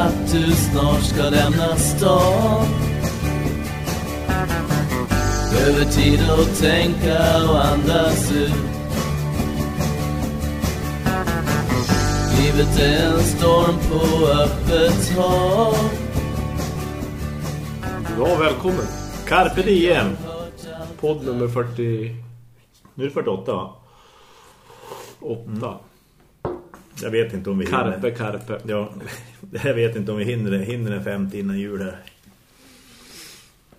att du snart ska lämna stan Behöver tid att tänka och andas ut Livet är en storm på öppet hav Ja, välkommen. Carpe Diem. Podd nummer 40... Nu är det 48 va? 8. Mm. Jag vet inte om vi hinner. carpe. Ja, jag vet inte om vi hinner, hinner en 50 innan jul här.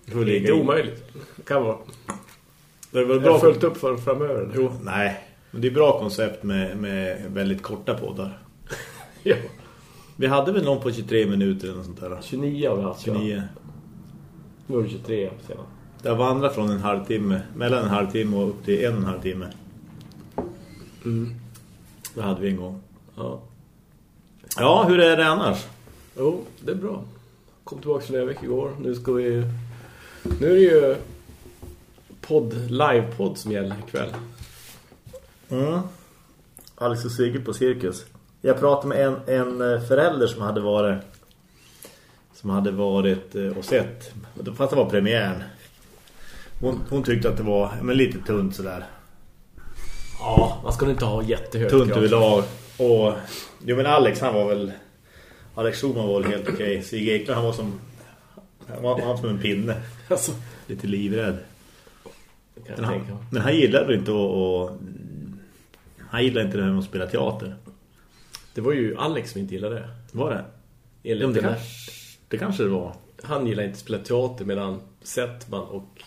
Hur Det är inte omöjligt. Det kan vara. Det är väl Jag har bra följt upp för framöver. Jo, nej. Men det är bra koncept med, med väldigt korta poddar. Ja. Vi hade väl någon på 23 minuter eller något sånt där. 29 har vi haft. 29. Nu är det 23 sedan. Det har vandrat från en halvtimme, mellan en halvtimme och upp till en och en halvtimme. Mm. Det hade vi en gång. Ja. Ja, hur är det annars? Jo, det är bra. Kom tillbaka för Lövik igår. Nu ska vi... Nu är det ju podd, livepodd som gäller ikväll. Mm. Alex och Sigge på Cirkus. Jag pratade med en, en eh, förälder som hade varit som hade varit eh, och sett. Fast det var premiären. Hon, hon tyckte att det var men lite tunt sådär. Ja, man ska inte ha jättehögt Tunt överlag. Och jo men Alex han var väl Alex Schumann var väl helt okej. Sigge Ekland han var som han var, han var som en pinne. Alltså, Lite livrädd. Men han, men han gillade inte att, han gillade inte det här med att spela teater. Det var ju Alex som inte gillade det. Var det? Enligt Ja, det, kanske, det kanske det var. Han gillar inte att spela teater medan Settman och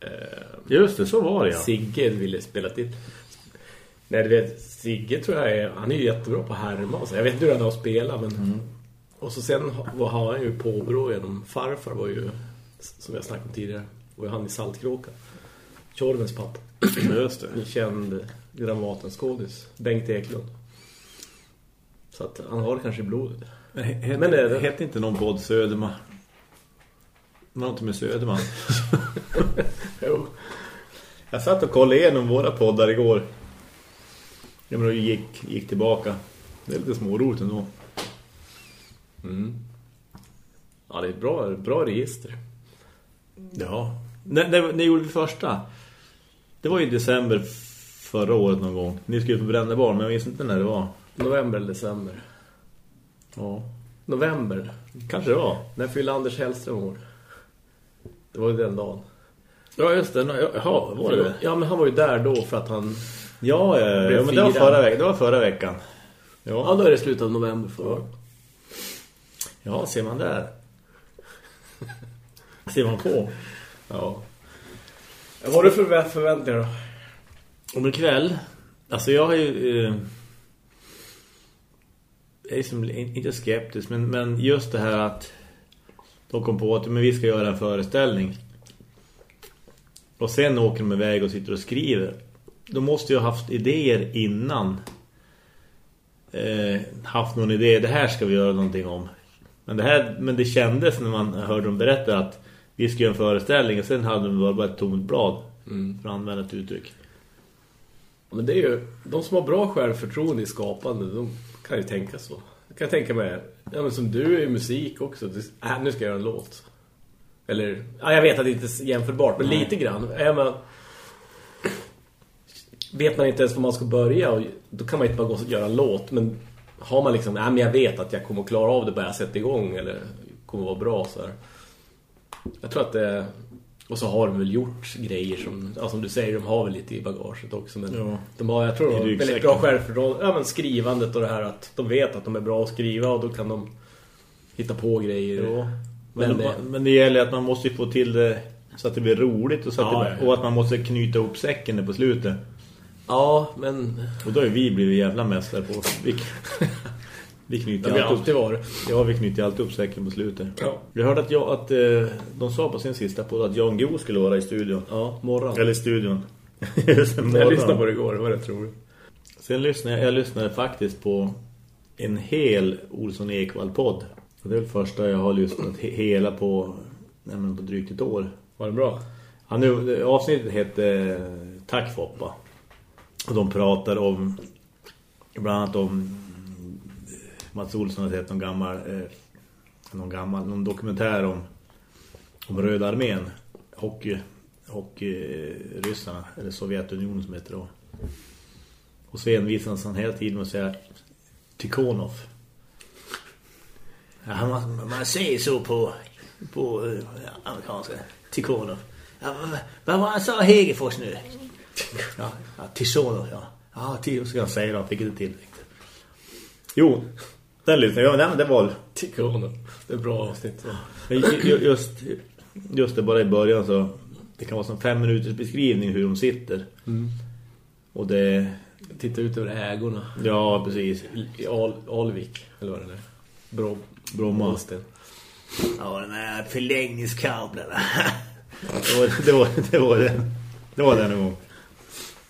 eh, Just det, så var det ja. Sigge ville spela till. Nej, du vet, Sigge tror jag är, han är ju jättebra på härma. Jag vet inte hur han har spelat, men... Mm. Och så sen var har han ju påbrå genom farfar var ju, som jag snackade om tidigare, var ju han i Saltkråka. Tjorvens pappa. Just det. En känd Dramatenskådis. Bengt Eklund. Så att han har det kanske i blodet. Men, Men det- det hette inte någon podd Söderman. Något med Söderman. Jo. Jag satt och kollade igenom våra poddar igår. Jag menar, gick, gick tillbaka. Det är lite småroligt ändå. Mm. Ja, det är ett bra, bra register. Ja. När, när, när gjorde vi första? Det var ju i december förra året någon gång. Ni skulle på Brännebarn, men jag minns inte när det var. November eller december. Ja. November. Kanske det var. När fyllde Anders Hellström år? Det var ju den dagen. Ja, just det. Jaha, var det? Ja, men han var ju där då för att han... Ja, ja, ja, ja men det var, förra veckan. det var förra veckan. Ja, Ja, då är det slutet av november för. ja ser man där. ser man på. Ja. Vad har du för vä- förväntningar då? Om en kväll. Alltså jag har ju... Eh, jag är som, inte skeptisk, men, men just det här att de kom på att men vi ska göra en föreställning. Och sen åker de iväg och sitter och skriver. De måste ju ha haft idéer innan. Eh, haft någon idé, det här ska vi göra någonting om. Men det, här, men det kändes när man hörde dem berätta att vi ska göra en föreställning och sen hade de bara ett tomt blad. För att använda ett uttryck. Men det är ju... De som har bra självförtroende i skapande, de kan ju tänka så. Jag kan tänka mig... Ja, men som du är i musik också. Du, äh, nu ska jag göra en låt. Eller... Ja, jag vet att det inte är jämförbart, men lite grann. Ja, men, vet man inte ens var man ska börja och då kan man inte bara gå och göra en låt men har man liksom, nej men jag vet att jag kommer att klara av det bara jag sätter igång eller kommer att vara bra så här. Jag tror att det och så har de väl gjort grejer som, ja, som du säger, de har väl lite i bagaget också men Ja. de har, jag tror de har väldigt bra självförtroende, ja men skrivandet och det här att de vet att de är bra att skriva och då kan de hitta på grejer. Ja. Men, Men, det, men det gäller att man måste få till det så att det blir roligt och, så att, Ja, det, och att man måste knyta upp säcken på slutet. Ja, men Och då är vi blivit jävla mästare på vi, vi knyter det har vi alltid upp, varit. Ja, vi knyter alltid upp säcken på slutet. Ja. Jag hörde att, jag, att eh, de sa på sin sista podd att Jan Go skulle vara i studion. Ja, morgon. Eller i studion. Just det, Jag morgon. lyssnade på det igår, det var rätt roligt. Sen lyssnade jag, jag lyssnade faktiskt på en hel Olsson Ekvall-podd. Det är väl första jag har lyssnat he hela på, nej, på drygt ett år. Var det bra? Ja, nu, avsnittet heter Tack Foppa. Och de pratar om bland annat om Mats Olsson har sett någon gammal eh, någon gammal någon dokumentär om om Röda armén hockey hockeyryssarna eller Sovjetunionen som heter då. Och så envisas han hela tiden och säger Tikhonov. Ja, man, man säger så på på uh, amerikanska Tikhonov. Ja, vad, vad var han sa Hegerfors nu? Ja, ja Tikhonov, ja. Ja, Tikhonov ska jag säga då, fick inte till riktigt. Jo, den lyssnade jag. Ja, det var Tikhonov. Det är bra avsnitt. Just, just det, bara i början så det kan vara som fem minuters beskrivning hur de sitter. Mm. Och det... Titta ut över ägorna. Ja, precis. I Al Alvik, eller vad det är. Bro Bromma. Måsten. Ja, den här förlängningskablarna. det, var, det, var, det var det. Det var den en gång.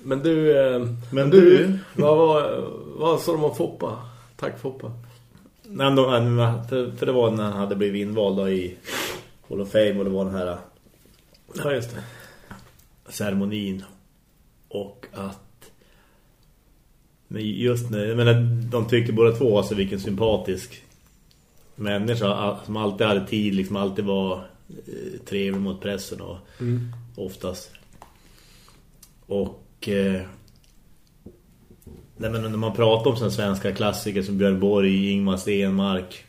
Men du... Eh, Men du... vad, vad, vad sa de om Foppa? Tack Foppa. Nej, men de, för, för det var när han hade blivit invald i Hall of Fame och det var den här Ja, just det. ceremonin. Och att men just jag menar, de tyckte båda två alltså vilken sympatisk människa som alltid hade tid, liksom alltid var eh, trevlig mot pressen och Mm. oftast. Och eh, nej, men när man pratar om såna svenska klassiker som Björn Borg, Ingmar Stenmark,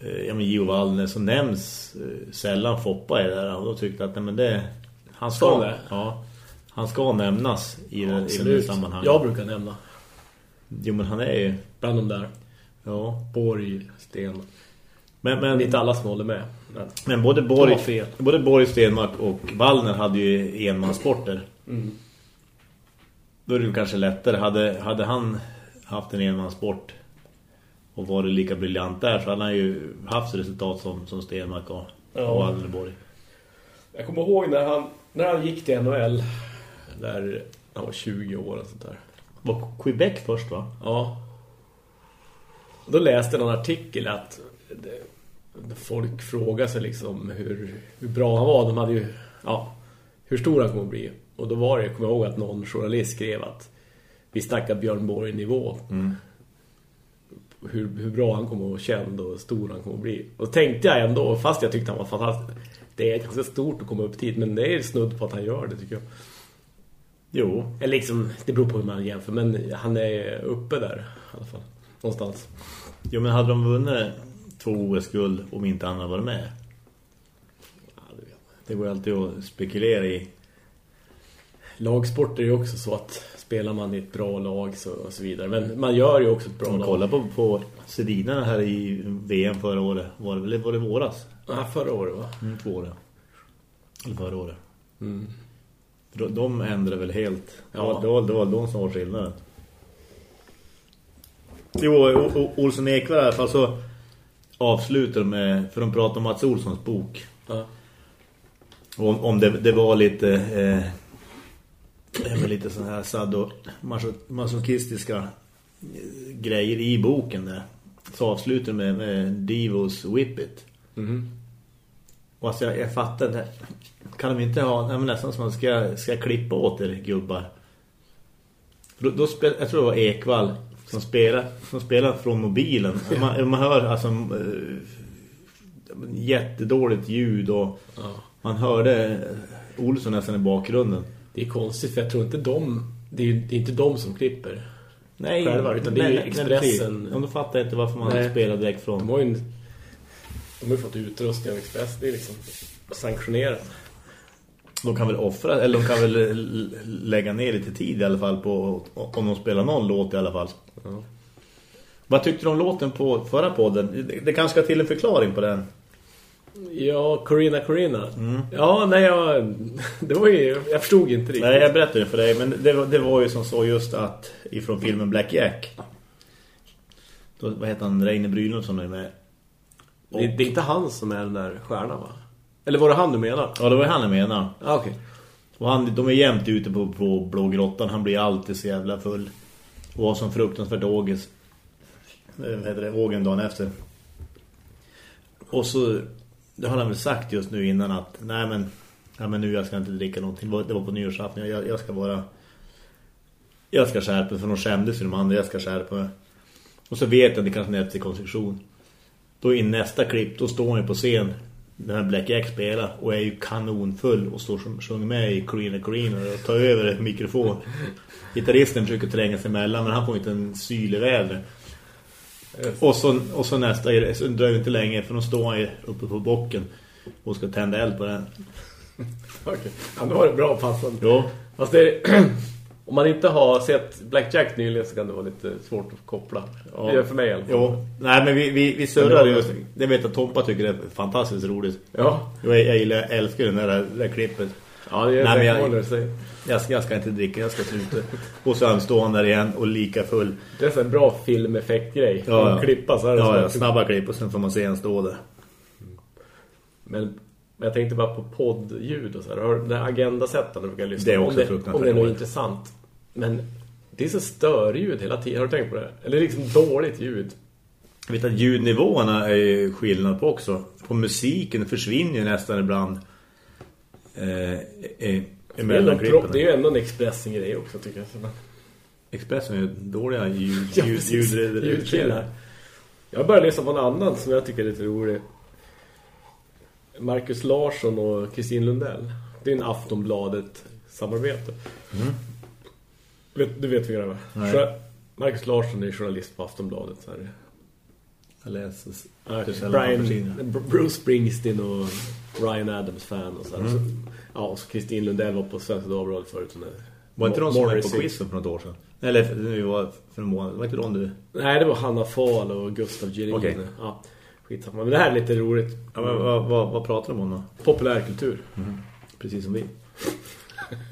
eh, ja men Gio Wallner så nämns eh, sällan Foppa i det där och då tyckte att nej, men det han Sa ska det? ja, han ska nämnas i, det, i det sammanhanget. Jag brukar nämna. Jo men han är ju Bland de där. ja. Borg, Sten. Men, Men inte alla som håller med. Men, men både Borg, både Borg Stenmark och Wallner hade ju enmanssporter. mm. Då är det kanske lättare. Hade, hade han haft en enmanssport och varit lika briljant där så hade han ju haft resultat som, som Stenmark och, Ja. och Wallenborg. Jag kommer ihåg när han, när han gick till NHL. Där han var 20 år och sånt där. Var Quebec först va? Ja. Då läste jag en artikel att det, folk frågar sig liksom hur, hur bra han var. De hade ju, ja, hur stor han kommer att bli. Och då var det, jag kommer ihåg att någon journalist skrev att vi snackar Björn Borg-nivå. Mm. Hur, hur bra han kommer att vara känd och stor han kommer att bli. Och då tänkte jag ändå, fast jag tyckte han var fantastisk. Det är ganska stort att komma upp dit, men det är snudd på att han gör det tycker jag. Jo. Eller liksom, det beror på hur man jämför, men han är uppe där i alla fall. Någonstans. Jo men hade de vunnit två OS-guld om inte han hade varit med? Ja, det. Det går alltid att spekulera i. Lagsport är ju också så att spelar man i ett bra lag så, och så vidare. Men man gör ju också ett bra man lag. kollar på, på Sedina här i VM förra året. Var det, var det våras? Ja, förra året va? Mm, två år. Eller förra året. Mm. De, de ändrade väl helt. Ja. Det, var, det, var, de som var skillnaden. Jo, Olsson Ekvar i alla fall så avslutar med, för de pratar om Mats Olssons bok. Ja. Om, om det, det var lite eh, men lite sån här sado masochistiska eh, grejer i boken där. Så avslutar med, med Divos Whip It. Mhm. Och alltså jag, jag fattar det. Kan de inte ha, nej, nästan som man ska, ska klippa åt er gubbar. För Då, då spel, jag tror det var Ekvall som spelar, som spelar från mobilen. Man, man hör alltså eh, jättedåligt ljud och ja. man hörde Olsson nästan i bakgrunden. Det är konstigt för jag tror inte de... Det är, det är inte de som klipper. Nej, Själva, utan det är ju Expressen. Ja, då fattar inte varför man Nej. spelar direkt De från. har ju, en, de har ju fått utrustning av Express. Det är liksom sanktionerat. De kan väl offra, eller de kan väl lägga ner lite tid i alla fall på om de spelar någon låt i alla fall. Ja. Vad tyckte du om låten på förra podden? Det, det kanske ska till en förklaring på den. Ja, Corina Corina. Mm. Ja, nej, jag, det var ju, jag förstod inte riktigt. Nej, jag berättade för dig, men det, var- det var ju som så just att ifrån filmen Black Jack. Då, vad heter han? Reine Brynolfsson är med. det, det är inte han som är den där stjärnan, va? Eller var det han du menar? Ja, det var han jag menar. Ja, okej. Och han, de är jämt ute på, på Blågrottan. Han blir alltid så jävla full. Och var som fruktansvärt ågis. Eh, Vad heter det? Ågen dagen efter. Och så... Det har han väl sagt just nu innan att... Nej men... nej men nu jag ska inte dricka någonting. Det var- Det var på nyårsafton. Jag, jag ska bara... Jag ska skärpa mig. För de skämdes ju de andra. Jag ska skärpa mig. Och så vet jag att det kanske är till konstruktion. Då i nästa klipp, då står han ju på scen den här Black Jack spelar och är ju kanonfull och står som sjunger med i Corina Corina och tar över mikrofon. Gitarristen försöker tränga sig emellan men han får inte en syl i vädret. Och så, och så nästa, så dröjer inte länge för då står ju uppe på bocken och ska tända eld på den. Okej, ja, då var det bra passande. Jo. Fast det är, om man inte har sett Blackjack nyligen så kan det vara lite svårt att koppla. Ja. Det gör för mig i alla fall. Jo. Nej, men vi, vi, vi surrar just. Det vet att Tompa tycker det är fantastiskt roligt. Ja, Jag, jag gillar, jag älskar den där, det där klippet. Ja det är Nej, jag, jag- jag, ska, jag ska inte dricka, jag ska sluta. Och så är han där igen och lika full. Det är en bra filmeffektgrej. Ja, ja. klippa så här. Ja, ja, snabba klipp och sen får man se han stå där. Men, men jag tänkte bara på poddljud och så här. Har Den här agendasätten brukar jag lyssna Det är på. också om det, fruktansvärt om det är något intressant. Men det är så störljud hela tiden. Har du tänkt på det? Eller liksom dåligt ljud. Jag vet att ljudnivåerna är skillnad på också. På musiken försvinner ju nästan ibland eh, eh, Det är, emellan det är ju ändå en Expressen-grej också tycker jag. Expressen är ju dåliga ljud, Ja, ljud, precis. ljud, Ljudkillar. Jag började lyssna på en annan som jag tycker är lite rolig. Marcus Larsson och Kristin Lundell. Det är en Aftonbladet-samarbete. Vet, du vet vilka det. Så- Marcus Larsson är journalist på Aftonbladet. Så här. Jag läser på Brian, Bruce Springsteen och Ryan Adams-fan. Och så. Mm. så, ja, och så Kristin Lundell var på Svenska Dagbladet förut. Där Var inte de som var på quizen för något år sedan? Eller det var för en månad. Var inte de du... Nej, det var Hanna Fahl och Gustav Gerin. Okej. Ja, skitsamma. Men det här är lite roligt. Ja, men vad, vad, vad pratar de om då? Populärkultur. Precis som vi.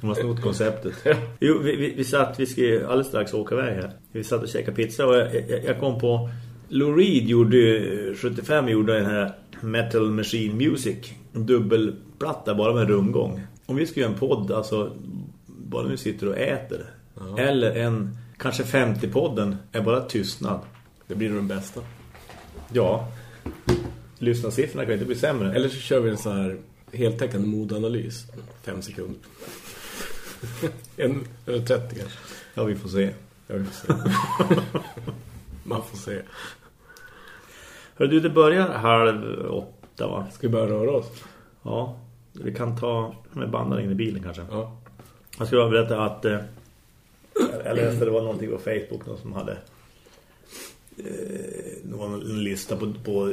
De har snott konceptet. Jo, vi, vi, vi satt, vi ska alldeles strax åka iväg här. Vi satt och käkade pizza och jag, jag, jag kom på... Lou Reed gjorde ju- 75 gjorde den här Metal Machine Music. En dubbelplatta bara med rundgång. Om vi ska göra en podd, alltså bara nu sitter och äter. Eller en, kanske 50-podden är bara tystnad. Det blir den bästa. Ja. Lyssnarsiffrorna kan inte bli sämre. Eller så kör vi en så här heltäckande modanalys. Fem sekunder. en eller 30 kanske. Ja, vi får se. Jag vill se. Man får se. Hör du, det börjar halv åtta va? Ska vi börja röra oss? Ja, vi kan ta med bandar in i bilen kanske. Ja. Jag skulle bara berätta att eh, jag läste det var någonting på Facebook någon som hade eh, någon en lista på, på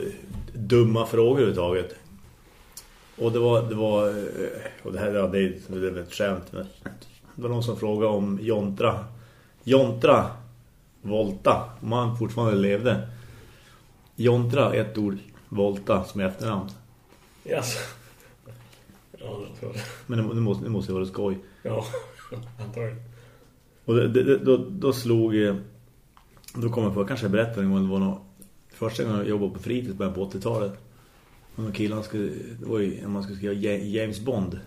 dumma frågor överhuvudtaget. Och det var, det var eh, och det här ja, det är, det är ett skämt men det var någon som frågade om Jontra Jontra Volta, om han fortfarande levde. Jontra, ett ord, Volta som är efternamn. Yes. Ja, jag tror det. Men det, det, måste, det måste vara skoj. Ja, antagligen. Och det, det, då, då slog... eh, Då kom jag på, kanske jag berättade en gång, det var någon, första gången jag jobbade på fritids början på 80-talet. Och någon kille, han skulle, det var ju, man skulle skriva Ja- James Bond.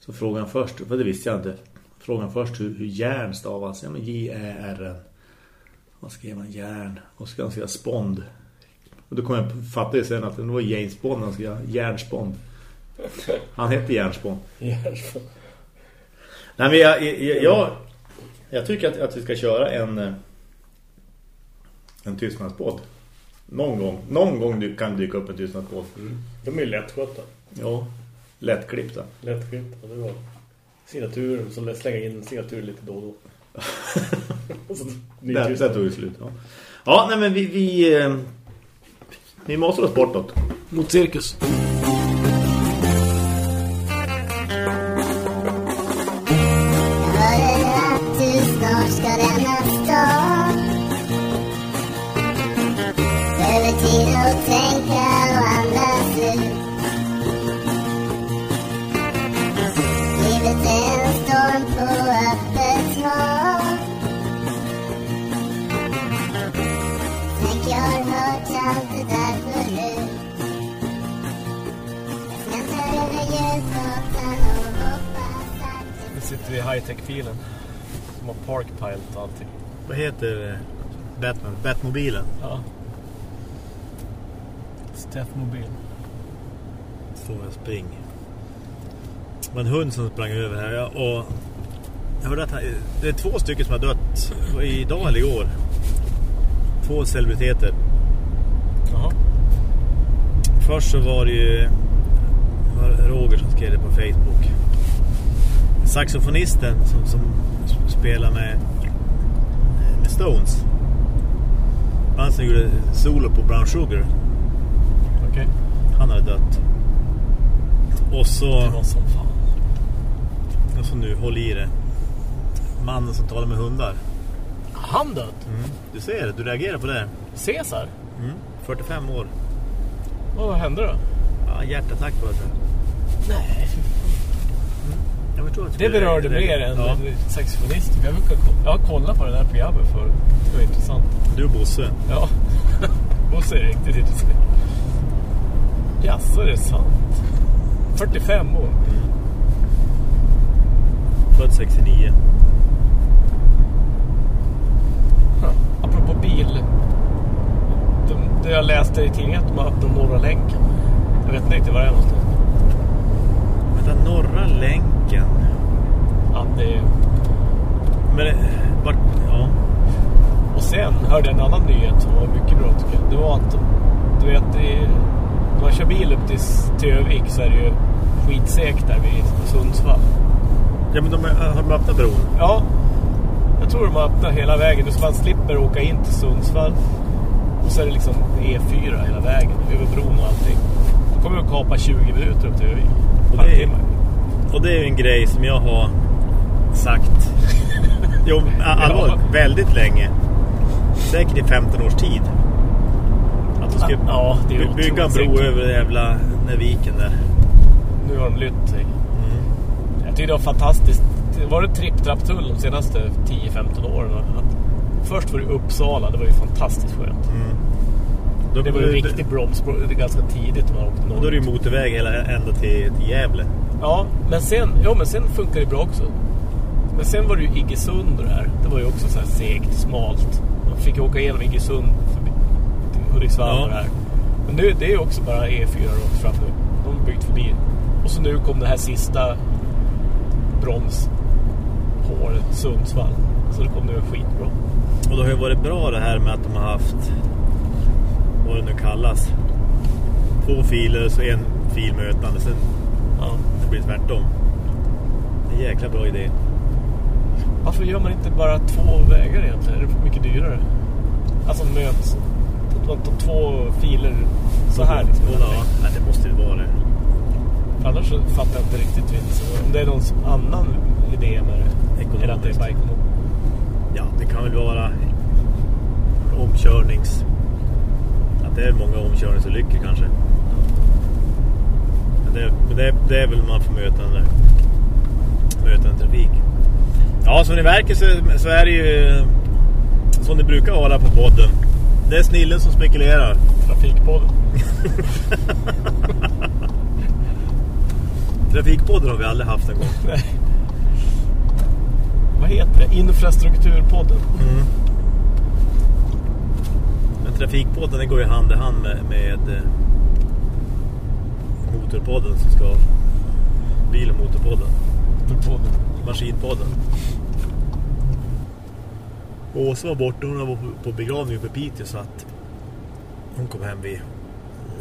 Så frågade han först, för det visste jag inte. Frågade han först hur, hur järn stavas. Ja, men J-Ä-R-N. Vad skrev han? Järn. Och ska han skriva Spond. Och då kom jag fatta ju sen att det var James Bond, han skrev Järnspond. Han hette Järnspond. Yes. Nej men jag, jag, jag, jag tycker att, att vi ska köra en eh, en tystnadspodd. Någon gång. Någon gång du kan dyka upp en tystnadspodd. De är ju lättskötta. Ja, lättklippta. Lättklippta, det var signaturen. Så slänga in en signatur lite då och då. Tystnad. där tog det slut. Ja, ja nej men vi, vi, eh, vi måste oss bortåt. Mot cirkus. High-tech-filen. Som har parkpilet och allting. Vad heter eh, Batman? Batmobilen? Ja. Steff-mobil. Står jag spring. Det var en hund som sprang över här. Och jag hörde att det är två stycken som har dött. Idag eller igår. Två celebriteter. Jaha. Först så var det ju Roger som skrev det på Facebook. Saxofonisten som, som sp- spelar med, med Stones. Han som gjorde solo på Brown Sugar. Okej. Han hade dött. Och så, Det var som fan. och så nu, håll i det. Mannen som talar med hundar. Han dött? Du ser det, du reagerar på det. Caesar? 45 år. Vad hände då? Ja, hjärtattack var det. Nej, Att det berörde mer än Ja, saxofonisten. Jag, brukar, jag har kollat på det där programmet för Det var intressant. du och Bosse. Ja. Bosse är riktigt intressant. Jaså, det är sant. 45 år. Född 69. Huh. Apropå bil. De, det jag läste i tidningen att de har öppnat Norra länken. Jag vet inte riktigt var det är någonstans. Norra länken. Ja, det är... Men det, vart, ja. Och sen hörde jag en annan nyhet som var mycket bra tycker jag. Det var att, du vet, i, när man kör bil upp till, till Övik så är det ju skitsegt där vid Sundsvall. Ja, men de har de öppnat bron? Ja, jag tror de har öppnat hela vägen. Så man slipper åka in till Sundsvall. Och så är det liksom E4 hela vägen, över bron och allting. Då kommer du kapa 20 minuter upp till Övik. Och det är-. Och det är ju en grej som jag har sagt. Jo, allvarligt, väldigt länge. Säkert i 15 års tid. Att de ska Ja, bygga en bro över jävla Naviken där. Nu har de lytt sig. Jag tycker det var fantastiskt. Var det tripp-trapp-tull de senaste 10-15 åren. Att först var det Uppsala, det var ju fantastiskt skönt. Då, Det var ju riktigt är ganska tidigt man åkte Då är det norrut. ju motorväg hela, ända till, till Gävle. Ja, men sen, ja, men sen funkar det bra också. Men sen var det ju Iggesund och det här. Det var ju också så här segt, smalt. Man fick ju åka igenom Iggesund förbi Hudiksvall Ja. och det här. Men nu, det är ju också bara E4 rakt fram nu. De har byggt förbi. Och så nu kom det här sista bromshåret, Sundsvall. Så det kom nu skitbra. Och det har ju varit bra det här med att de har haft, vad det nu kallas, två filer så en fil mötande. Sen Ja. det blir tvärtom. Det är en jäkla bra idé. Varför gör man inte bara två vägar egentligen? Är det mycket dyrare? Alltså möts. Två filer så här liksom. Ja, nej, det måste ju vara det. Annars så fattar jag inte riktigt vitsen. Om det är någon annan idé med det. Ekonomiskt. Eller att det är ekonomiskt. Ja, det kan väl vara omkörnings... Att det är många omkörningsolyckor kanske. Men det, men det, det är väl man får mötande, mötande trafik. Ja, som ni märker så, så är det ju som det brukar vara på podden. Det är snillen som spekulerar. Trafikpodden. Trafikpodden har vi aldrig haft en gång. Nej. Vad heter det? Infrastrukturpodden. Men Trafikpodden den går ju hand i hand med, med eh, Motorpodden som ska Bil- och motorpodden Motorpodden. Maskinpodden Åsa var borta, hon var på- begravning uppe i Piteå så att hon kom hem vid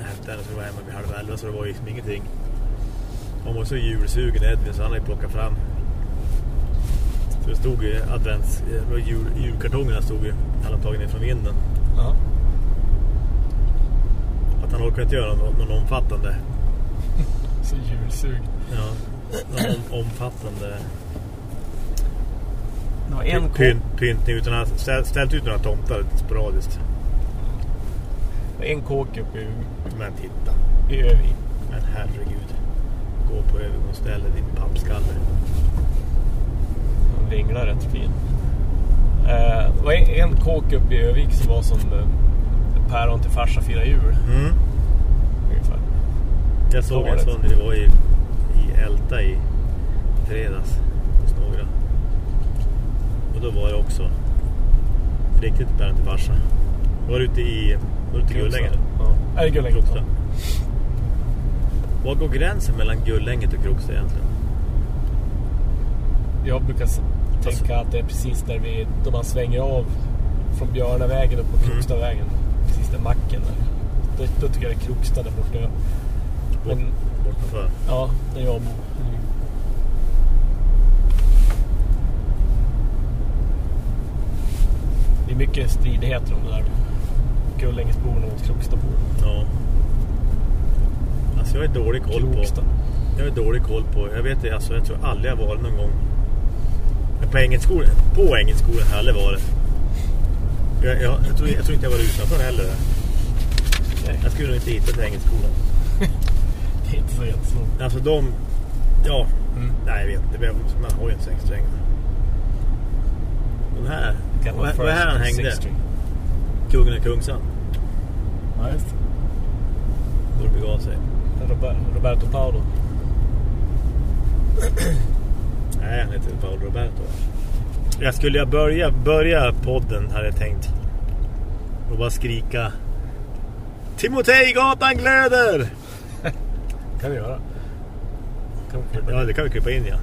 hämtade henne så vi var hemma vid halv elva så det var liksom ingenting hon var så julsugen Edvin så han hade plockat fram så det stod ju advents var jul, julkartongerna stod ju tagit ner från vinden Ja. Att han orkar inte göra någon, någon omfattande Så julsug. ja, någon om, omfattande Det var en kåk, pyntning utan han ställt, ställt ut några tomtar lite sporadiskt. en kåk uppe i, Men titta, i Övik. men herregud. Gå på övergångsställe, din pappskalle. En vinglar rätt fin. Eh, det var en, en kåk uppe i Övik som var som eh, päron till farsa firar jul. Mm. Ungefär. Jag såg en sån det var i, i Älta i fredags hos några. Och då var det också riktigt bärande till farsa. Var du ute i, var ute Gullänge? Ja. Är det Gullänge? Krokstad. Var går gränsen mellan Gullänget och Krokstad egentligen? Jag brukar tänka att det är precis där vi, då man svänger av från Björnavägen upp på Mm. Där. Det, då tycker jag det är Krokstad där borta. Men Bortanför. ja, där jag bor. Det är mycket stridigheter om det där. Gullängesborna mot Krokstadborna. Ja. Alltså jag har dålig koll på... Krokstad. Jag har dålig koll på... Jag vet inte, alltså jag tror aldrig jag varit någon gång. Men på engelskolan, på engelskolan har jag aldrig varit. Jag, jag, jag, tror, jag tror inte jag var utanför heller. Nej, Jag skulle nog inte hitta till engelskolan. det är inte så jättesvårt. Alltså de... Ja, Mm. nej jag vet inte. Man har ju en sexsträngare. Den här... Vad är här han hängde? Kungen och Kungsan. Ja, just det. Då det begav sig. Robert, Roberto Paolo. Nej, han heter Paolo Roberto. Jag skulle jag börja, börja podden hade jag tänkt. Och bara skrika. Timotejgatan glöder! kan vi göra. Kan vi klippa, Ja, det kan vi klippa in ja.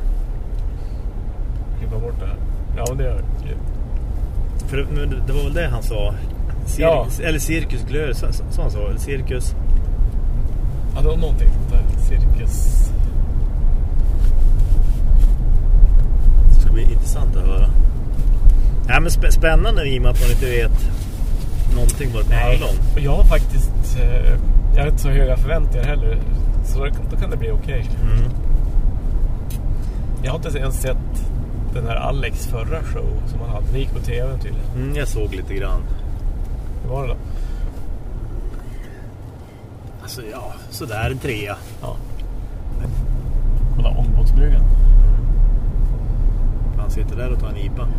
klippa bort det här? Ja, det gör vi. För det, det- var väl det han sa. Cir Ja. Eller cirkus glöder, så, så, så han sa. Eller cirkus. Ja, det var någonting sånt där. Cirkus. Det ska bli intressant att höra. Ja, men spä- spännande i och med att man inte vet någonting vad det handlar om. Jag har faktiskt... Eh, jag har inte så höga förväntningar heller. Så då, då kan det bli okej. Mm. Jag har inte ens sett den här Alex förra show som han hade. Den gick på tv tydligen. Mm, jag såg lite grann. Hur var det då? Alltså ja, sådär en trea. Ja. Kolla ångbåtsbryggan. Han sitter där och tar en IPA.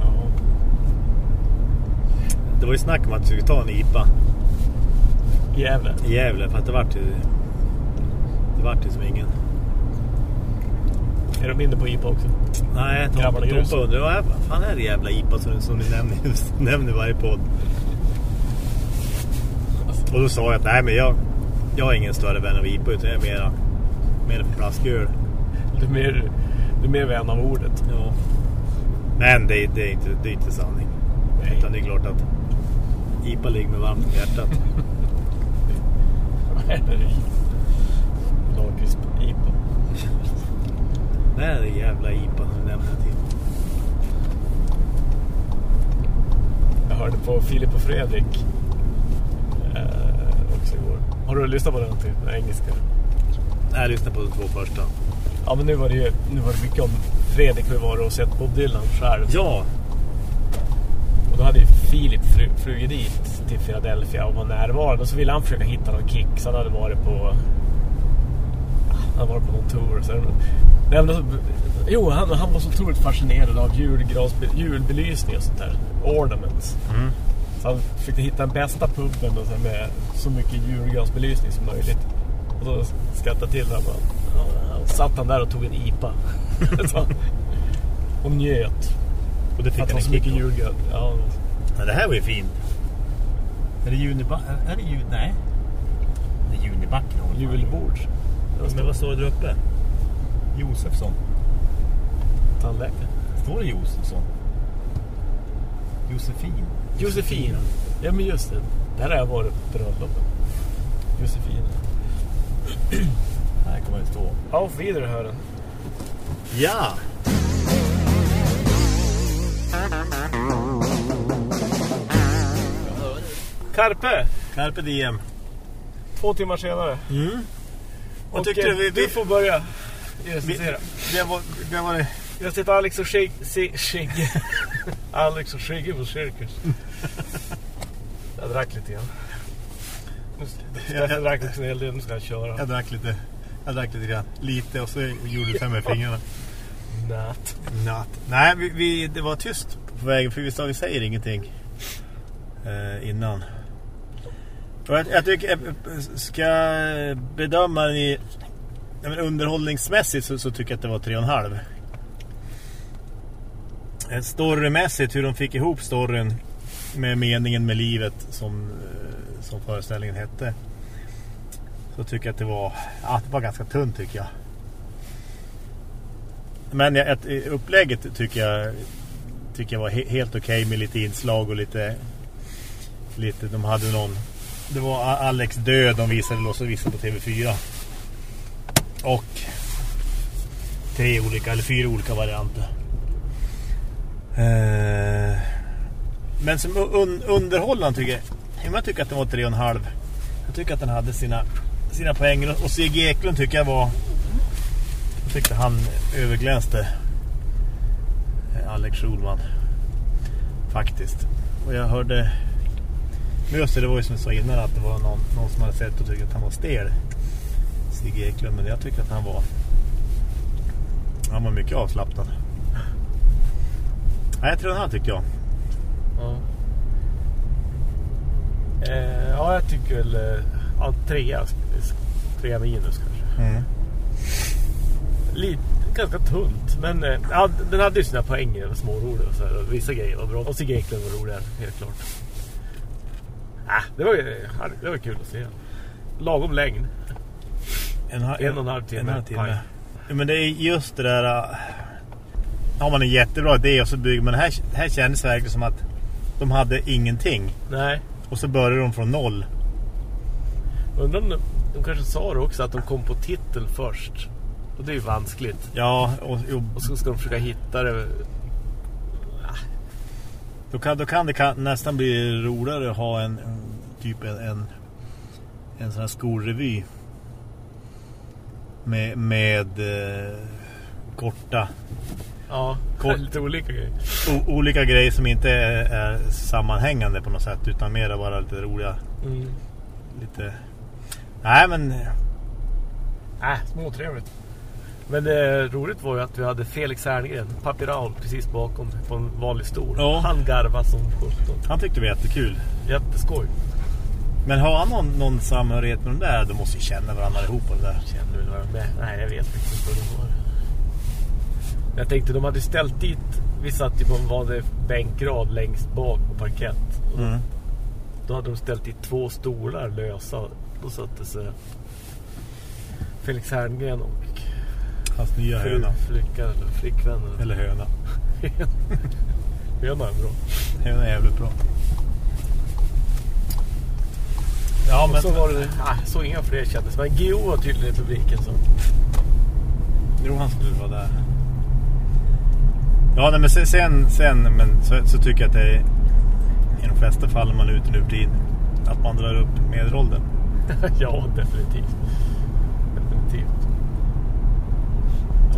Ja. Det var ju snack om att vi skulle ta en IPA Gävle. i Gävle för att det vart ju... Det vart ju som ingen. Är de inne på IPA också? Nej. Tompa undrar vad fan är det jävla IPA som, som ni nämner, nämner i varje podd? Och då sa jag att nej men jag, jag är ingen större vän av IPA utan jag är mera, mera för flasköl. Du är mer, du är mer vän av ordet. Ja. Men det, är- det, är inte, det är inte sanning. Nej. Utan det är klart att IPA ligger med varmt om hjärtat. Vad är det? Lakrits-IPA. Det är jävla IPA du nämner till. Jag hörde på Filip och Fredrik eh, också igår. Har du lyssnat på den till den engelska? Nej, jag lyssnar på de två första. Ja, men nu var det ju nu var det mycket om Fredrik hur var det och sett Bob Dylan själv. Ja, Och då hade ju Filip fru- flugit dit till Philadelphia och var närvarande. Och så ville han försöka hitta någon kick. Så han hade varit på... Han hade varit på någon tour. Så Nej, men så, jo, han, han var så otroligt fascinerad av julgransbe- julbelysning och sånt där. Ornaments. Mm. Så han försökte hitta den bästa puben och så med så mycket julgransbelysning som möjligt. Och så skrattade till han bara. Satt han där och tog en IPA. Och njöt. och det fick han ha en kick. Ja, Men det här var ju fint. Är det Juniback? Är det jul? Nej. Det är Junibacken. julbord. Men vad står det där uppe? Josefsson. Tandläkare. Står det Josefsson? Josefin. Josefin. Ja men just det. Där har jag varit på bröllopet. Josefin. Här kommer det stå. Auf Wiederhören. Ja! Carpe. Carpe diem. Två timmar senare. Mm. Vad Och, tyckte du? eh, Vi, Du vi, får börja vi, recensera. vem, var, vem var det? Jag sitter Alex och Shigge. Alex och Shigge på cirkus. Jag drack lite grann. Ska- Steffen drack en hel del, nu ska jag köra. Jag drack lite. Jag drack lite grann. Lite och så gjorde du så här med fingrarna. Natt. Natt. Nej, vi, vi, det var tyst på vägen för vi, sa, vi säger ingenting eh, innan. För jag, jag tycker, eh, ska jag bedöma den i underhållningsmässigt så, så tycker jag att det var tre och en halv. Eh, Storymässigt, hur de fick ihop storyn med meningen med livet som, eh, som föreställningen hette. Så tycker jag att det var, ja, det var ganska tunt tycker jag. Men jag- ett, upplägget tycker jag tycker jag var helt okej med lite inslag och lite lite, de hade någon det var Alex död de visade loss och visade på TV4 och tre olika eller fyra olika varianter. Eh, men som un, underhållande tycker jag jag tycker att den var tre och en halv. Jag tycker att den hade sina sina poäng. Och C.G. Eklund tycker jag var jag tyckte han överglänste eh, Alex Schulman faktiskt. Och jag hörde men just det, det var ju som jag sa innan att det var någon, någon som hade sett och tyckte att han var stel Sigge Eklund, men jag tycker att han var han var mycket avslappnad Nej, jag tror den här tycker jag Ja. Eh, ja, jag tycker väl... Eh, ja, trea. Trea minus kanske. mm. Lite, ganska tunt. Men eh, ja, den hade ju sina poäng. Det var smårolig och så här, och Vissa grejer var bra. Och Sigge Eklund var rolig, helt klart. Ah, det, var, det var kul att se. Lagom längd. en, ha- En och en halv timme. en en halv timme. Men det är just det där äh, har man en jättebra idé och så bygger man här, här kändes det verkligen som att de hade ingenting Nej. och så börjar de från noll Undrar om de, de kanske sa det också att de kom på titel först. Och det är ju vanskligt. ja och, och Och så ska de försöka hitta det. Då kan, då kan det kan nästan bli roligare att ha en en- typ en, en, en sån här skolrevy med, med eh, korta Ja, Kort. lite olika grejer. o, olika grejer som inte är, är sammanhängande på något sätt utan mer bara lite roliga Mm. lite nej men Äh, småtrevligt. Men det roligt var ju att vi hade Felix Herngren, Papi Raul, precis bakom på en vanlig stol. Ja. Han garvade som 17. han tyckte det var jättekul Jätteskoj. men har han någon, någon samhörighet med de där då måste ju känna varandra ihop där Kände väl med. Nej, jag vet inte vad det var. Jag tänkte de hade ställt dit, vi satt ju på en vanlig bänkrad längst bak på parkett. Och mm. Då hade de ställt dit två stolar lösa. Då satte sig Felix Herngren och hans nya fru, höna flicka eller flickvän. eller höna Höna är bra. höna är jävligt bra ja Och men så var det, ah, så inga fler kändes. Men Geo var tydligen i publiken så. Jo, han skulle vara där. Ja, nej, men sen, sen, men så, så tycker jag att det är i de flesta fall man är ute nu för tiden att man drar upp medelåldern. ja. Definitivt.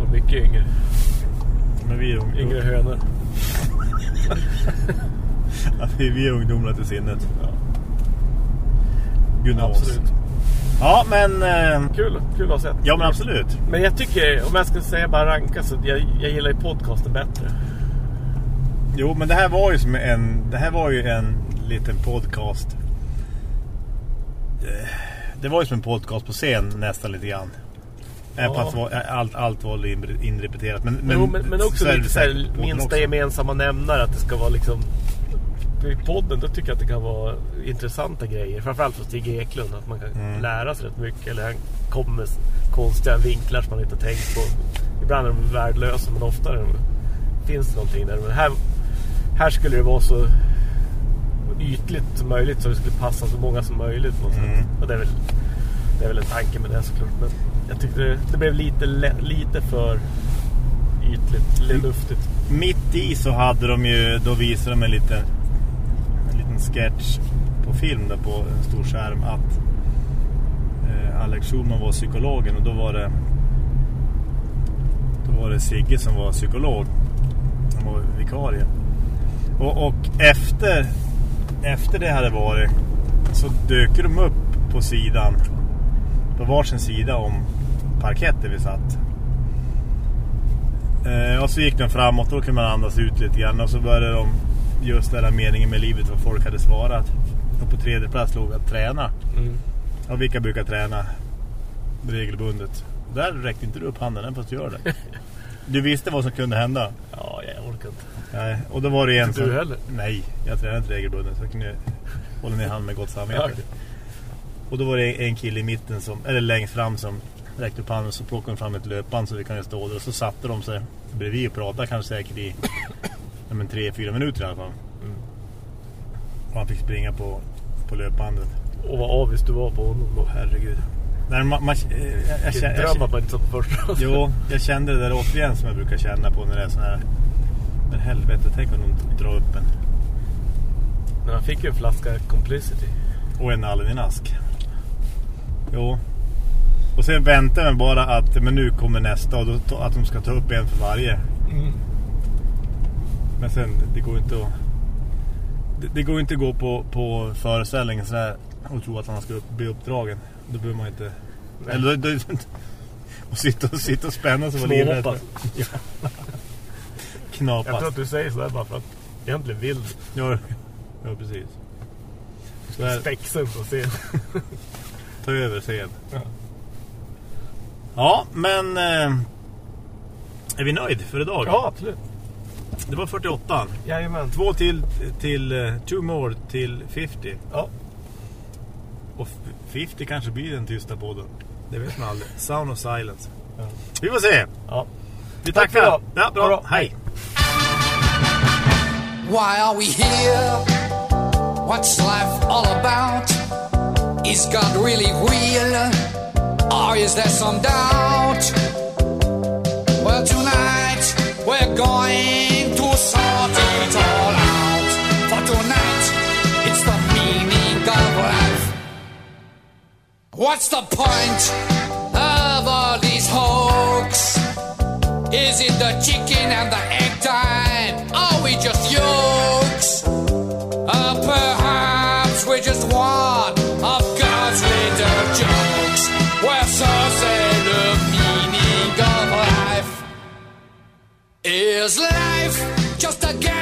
Och mycket yngre. Men vi är, ung, Yngre hönor. Ja, vi, är ungdomar till sinnet. Ja, Gud absolut. Ja, men... Eh, Kul, kul att ha sett. ja, men absolut. Men jag tycker, om jag ska säga bara ranka så jag, jag gillar ju podcasten bättre. Jo, men det här var ju som en... Det här var ju en liten podcast. Eh, Det var ju som en podcast på scen nästan lite grann. Ja. allt, allt var inre- inrepeterat. Men, Men, men, men också lite så här, minsta också. gemensamma nämnare. Att det ska vara liksom... I podden då tycker jag att det kan vara intressanta grejer. Framförallt för Stig Eklund. Att man kan Mm. lära sig rätt mycket. Eller han kommer med konstiga vinklar som man inte har tänkt på. Ibland är de värdelösa men ofta är de, finns det någonting där. Men här, här skulle det vara så ytligt som möjligt. Så det skulle passa så många som möjligt. På något Mm. sätt. Och det är väl det är väl en tanke med det såklart. Men jag tyckte det, blev lite, lite för ytligt, lite luftigt. Mitt i så hade de ju, då visade de en liten, en liten sketch på film där på en stor skärm att eh, Alex Schulman var psykologen och då var det då var det Sigge som var psykolog. Han var vikarie. Och, och efter efter det hade varit så dök de upp på sidan på varsin sida om parkett där vi satt. Eh, och så gick den framåt, då kunde man andas ut lite grann och så började de just den här meningen med livet vad folk hade svarat. Och på tredje plats låg att träna. Mm. Och vilka brukar träna regelbundet? Där räckte inte du upp handen, än fast du gör det. Du visste vad som kunde hända. Ja, jag orkar inte. Nej, och då var det en som... du heller? Nej, jag tränar inte regelbundet. Så jag kunde hålla ner handen med gott samvete. Ja, okej. Och då var det en kille i mitten, som, eller längst fram, som räckte upp handen så plockade de fram ett löpband så vi kan stå där. Och så satte de sig bredvid och pratade kanske säkert i ja, men tre, fyra minuter i alla fall. Mm. Och han fick springa på på löpbandet. Och vad avis du var på honom då. Herregud. När man, man, eh, jag, jag, Det jag, drömmer man inte så på första. Jo, jag kände det där återigen som jag brukar känna på när det är sån här... Men helvete, tänk om de drar upp en. Men han fick ju en flaska Complicity. Och en Alvin-ask. Jo. Och sen väntar man bara att men nu kommer nästa och då, att de ska ta upp en för varje. Men sen, det går inte att... Det, det går inte att gå på, på föreställningen sådär och tro att han ska upp, bli uppdragen. Då behöver man inte... Eller då, då, och sitta och, sitta och spänna sig på livet. Ja. Jag Knapas. tror att du säger sådär bara för att egentligen vill du. Ja, ja, precis. Spexen på scen. ta över scen. Ja. Ja, men... Eh, är vi nöjd för idag? Ja, absolut. Det var 48. Jajamän. Två till till eh, two more till 50. Ja. Och f- 50 kanske blir den tysta podden. Det vet man aldrig. Sound of silence. Ja. Vi får se. ja. Vi Tack tackar. för idag. Ja, bra. Bra. Hej. Why are we here? What's life all about? Is God really real? Or is there some doubt? Well, tonight we're going to sort it all out. For tonight, it's the meaning of life. What's the point of all these hoax? Is it the chicken and the egg time? Are we just yolks? Or is life. Just a game